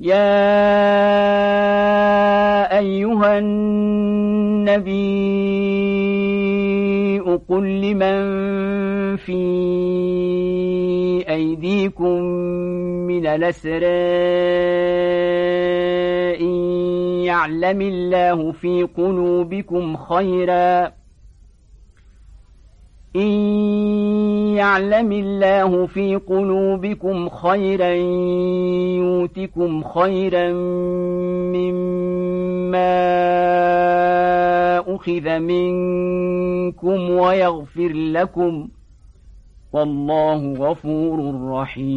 يا أيها النبي قل لمن في أيديكم من الأسراء إن يعلم الله في قلوبكم خيراً. إن يعلم الله في قلوبكم خيرا يؤتكم خيرا مما أخذ منكم ويغفر لكم. والله غفور رحيم.